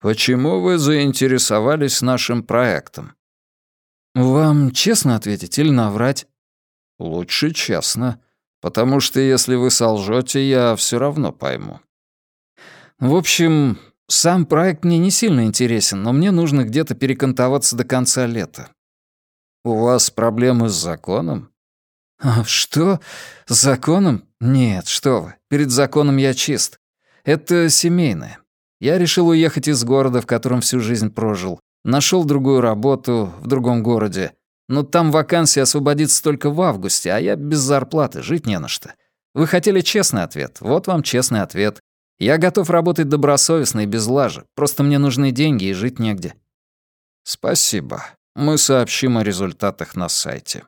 «Почему вы заинтересовались нашим проектом?» «Вам честно ответить или наврать?» «Лучше честно, потому что если вы солжете, я все равно пойму». «В общем, сам проект мне не сильно интересен, но мне нужно где-то перекантоваться до конца лета». «У вас проблемы с законом?» «А что? Законом? Нет, что вы. Перед законом я чист. Это семейное. Я решил уехать из города, в котором всю жизнь прожил. Нашел другую работу в другом городе. Но там вакансия освободится только в августе, а я без зарплаты, жить не на что. Вы хотели честный ответ? Вот вам честный ответ. Я готов работать добросовестно и без лажи. Просто мне нужны деньги и жить негде. Спасибо. Мы сообщим о результатах на сайте.